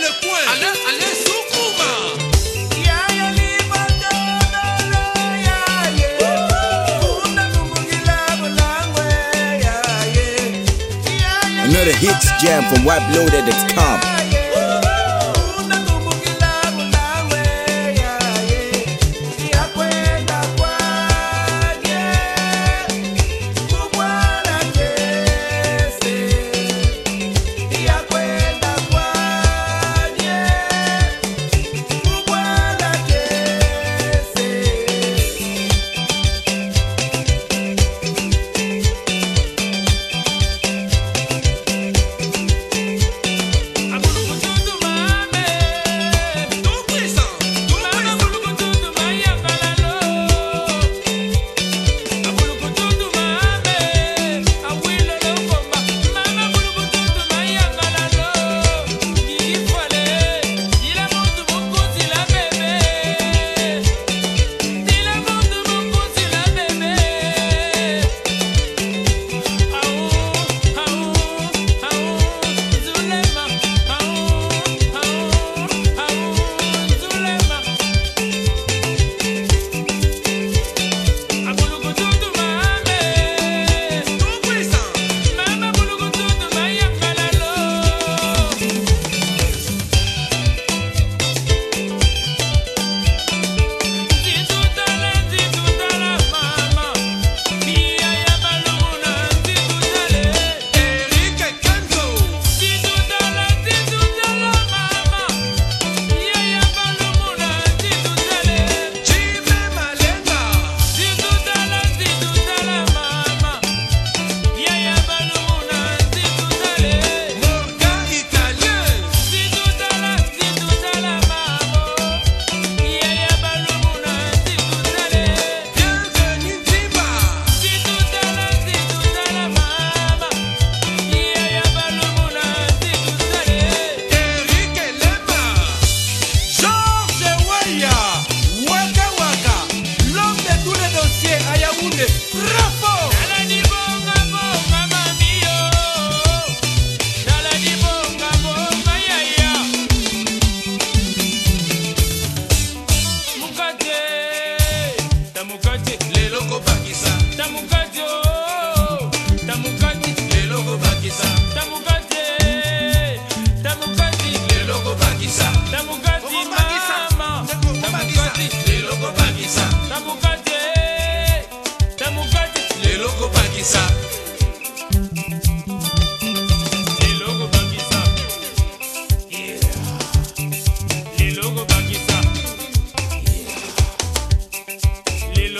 le coin. Allez, allez, Soukouma. Another hits jam from WebLoaded.com.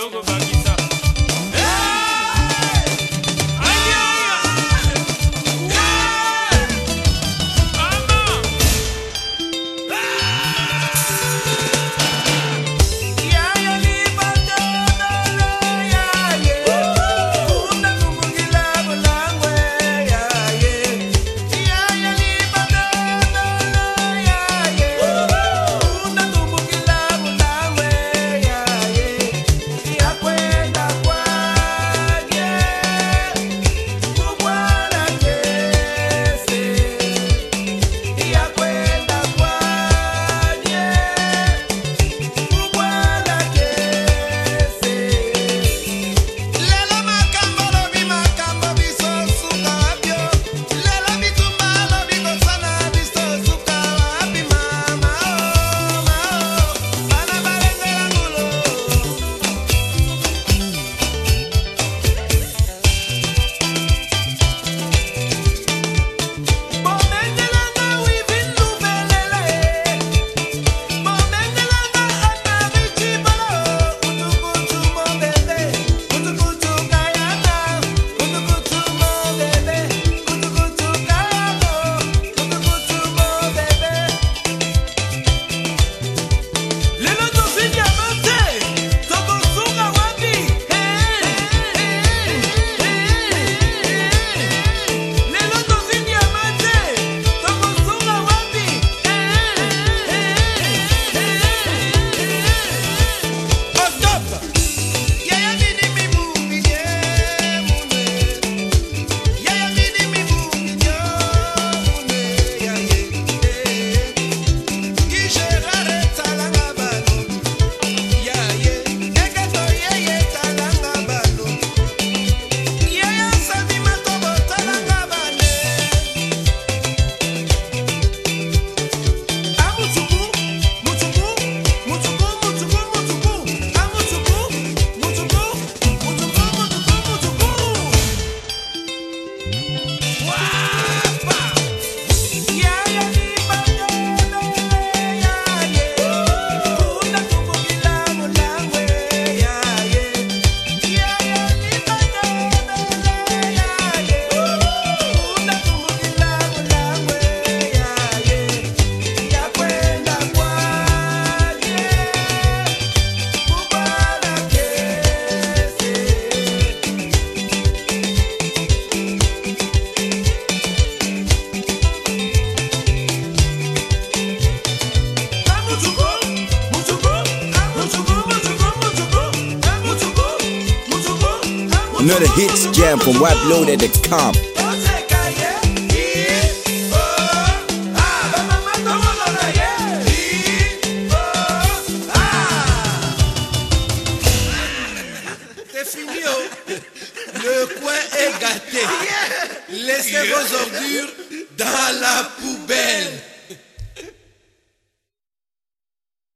jogo vai Another hits jam from oh. Le coin est gâté. Laissez vos ordures dans la poubelle.